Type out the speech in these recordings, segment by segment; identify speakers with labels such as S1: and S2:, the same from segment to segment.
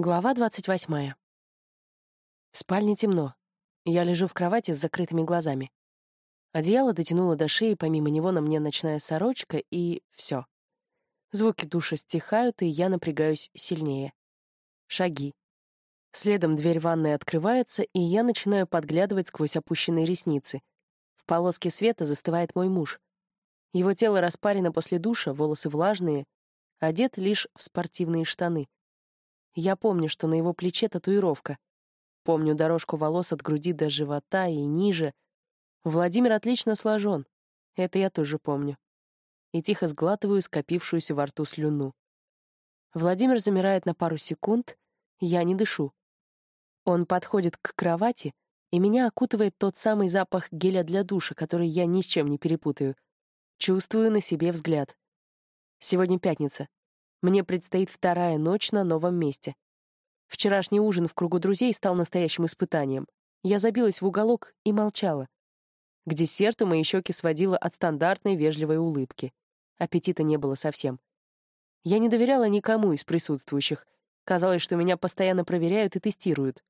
S1: Глава двадцать восьмая. В спальне темно. Я лежу в кровати с закрытыми глазами. Одеяло дотянуло до шеи, помимо него на мне ночная сорочка, и все. Звуки душа стихают, и я напрягаюсь сильнее. Шаги. Следом дверь ванной открывается, и я начинаю подглядывать сквозь опущенные ресницы. В полоске света застывает мой муж. Его тело распарено после душа, волосы влажные, одет лишь в спортивные штаны — я помню, что на его плече татуировка. Помню дорожку волос от груди до живота и ниже. Владимир отлично сложен. Это я тоже помню. И тихо сглатываю скопившуюся во рту слюну. Владимир замирает на пару секунд, я не дышу. Он подходит к кровати, и меня окутывает тот самый запах геля для душа, который я ни с чем не перепутаю. Чувствую на себе взгляд. Сегодня пятница. Мне предстоит вторая ночь на новом месте. Вчерашний ужин в кругу друзей стал настоящим испытанием. Я забилась в уголок и молчала. К десерту мои щеки сводила от стандартной вежливой улыбки. Аппетита не было совсем. Я не доверяла никому из присутствующих. Казалось, что меня постоянно проверяют и тестируют.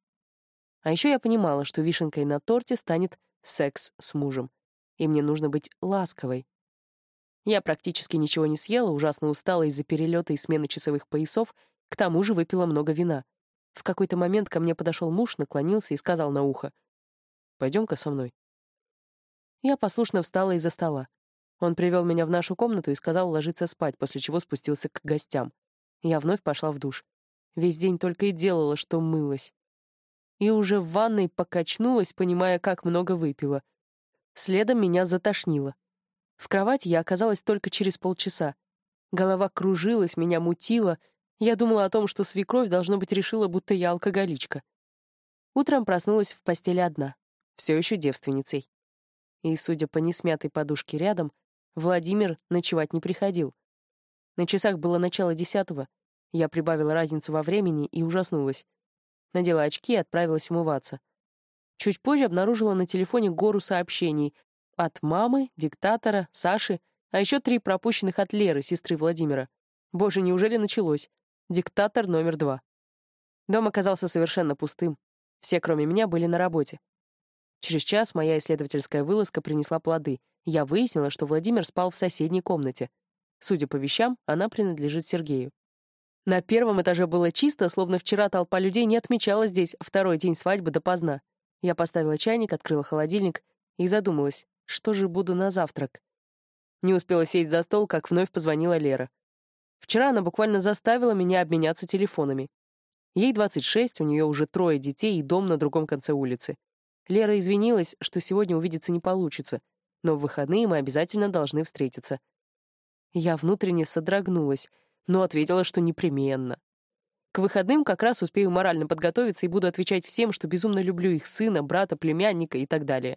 S1: А еще я понимала, что вишенкой на торте станет секс с мужем. И мне нужно быть ласковой, я практически ничего не съела, ужасно устала из-за перелета и смены часовых поясов, к тому же выпила много вина. В какой-то момент ко мне подошел муж, наклонился и сказал на ухо. «Пойдем-ка со мной». Я послушно встала из-за стола. Он привел меня в нашу комнату и сказал ложиться спать, после чего спустился к гостям. Я вновь пошла в душ. Весь день только и делала, что мылась. И уже в ванной покачнулась, понимая, как много выпила. Следом меня затошнило. В кровати я оказалась только через полчаса. Голова кружилась, меня мутила. Я думала о том, что свекровь, должно быть, решила, будто я алкоголичка. Утром проснулась в постели одна, все еще девственницей. И, судя по несмятой подушке рядом, Владимир ночевать не приходил. На часах было начало десятого. Я прибавила разницу во времени и ужаснулась. Надела очки и отправилась умываться. Чуть позже обнаружила на телефоне гору сообщений, от мамы, диктатора, Саши, а еще три пропущенных от Леры, сестры Владимира. Боже, неужели началось? Диктатор номер два. Дом оказался совершенно пустым. Все, кроме меня, были на работе. Через час моя исследовательская вылазка принесла плоды. Я выяснила, что Владимир спал в соседней комнате. Судя по вещам, она принадлежит Сергею. На первом этаже было чисто, словно вчера толпа людей не отмечала здесь второй день свадьбы допоздна. Я поставила чайник, открыла холодильник и задумалась, что же буду на завтрак? Не успела сесть за стол, как вновь позвонила Лера. Вчера она буквально заставила меня обменяться телефонами. Ей 26, у нее уже трое детей и дом на другом конце улицы. Лера извинилась, что сегодня увидеться не получится, но в выходные мы обязательно должны встретиться. Я внутренне содрогнулась, но ответила, что непременно. К выходным как раз успею морально подготовиться и буду отвечать всем, что безумно люблю их сына, брата, племянника и так далее.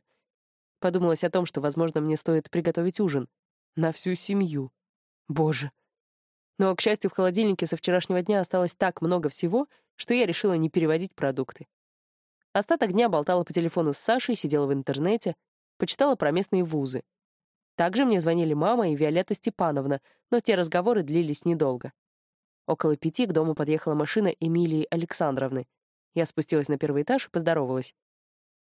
S1: Подумалось о том, что, возможно, мне стоит приготовить ужин. На всю семью. Боже. Но, к счастью, в холодильнике со вчерашнего дня осталось так много всего, что я решила не переводить продукты. Остаток дня болтала по телефону с Сашей, сидела в интернете, почитала про местные вузы. Также мне звонили мама и Виолетта Степановна, но те разговоры длились недолго. Около пяти к дому подъехала машина Эмилии Александровны. Я спустилась на первый этаж и поздоровалась.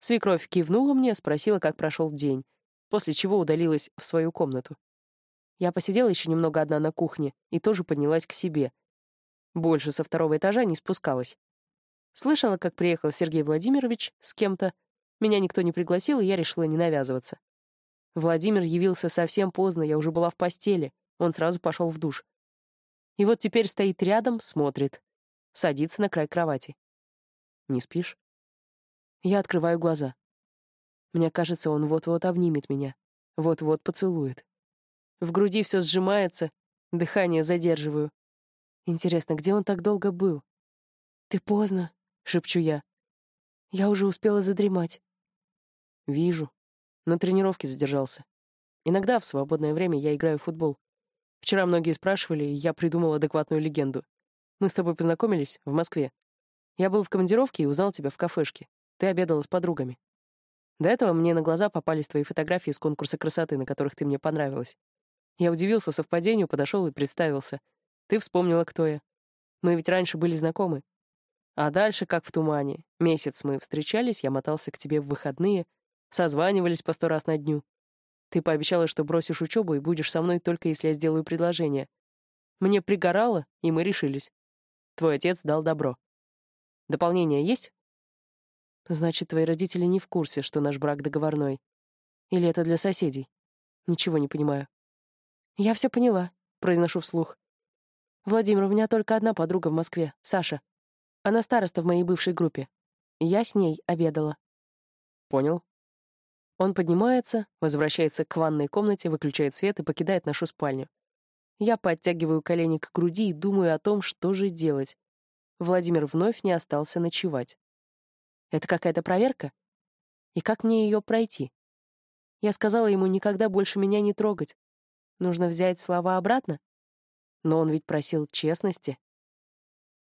S1: Свекровь кивнула мне, спросила, как прошел день, после чего удалилась в свою комнату. Я посидела еще немного одна на кухне и тоже поднялась к себе. Больше со второго этажа не спускалась. Слышала, как приехал Сергей Владимирович с кем-то. Меня никто не пригласил, и я решила не навязываться. Владимир явился совсем поздно, я уже была в постели. Он сразу пошел в душ. И вот теперь стоит рядом, смотрит. Садится на край кровати. «Не спишь?» Я открываю глаза. Мне кажется, он вот-вот обнимет меня, вот-вот поцелует. В груди все сжимается, дыхание задерживаю. Интересно, где он так долго был? «Ты поздно», — шепчу я. Я уже успела задремать. Вижу. На тренировке задержался. Иногда в свободное время я играю в футбол. Вчера многие спрашивали, и я придумал адекватную легенду. Мы с тобой познакомились в Москве. Я был в командировке и узнал тебя в кафешке. Ты обедала с подругами. До этого мне на глаза попались твои фотографии с конкурса красоты, на которых ты мне понравилась. Я удивился совпадению, подошел и представился. Ты вспомнила, кто я. Мы ведь раньше были знакомы. А дальше как в тумане. Месяц мы встречались, я мотался к тебе в выходные, созванивались по сто раз на дню. Ты пообещала, что бросишь учебу и будешь со мной только если я сделаю предложение. Мне пригорало, и мы решились. Твой отец дал добро. Дополнение есть? Значит, твои родители не в курсе, что наш брак договорной. Или это для соседей? Ничего не понимаю. Я все поняла, произношу вслух. Владимир, у меня только одна подруга в Москве, Саша. Она староста в моей бывшей группе. Я с ней обедала. Понял. Он поднимается, возвращается к ванной комнате, выключает свет и покидает нашу спальню. Я подтягиваю колени к груди и думаю о том, что же делать. Владимир вновь не остался ночевать. Это какая-то проверка? И как мне ее пройти? Я сказала ему никогда больше меня не трогать. Нужно взять слова обратно? Но он ведь просил честности.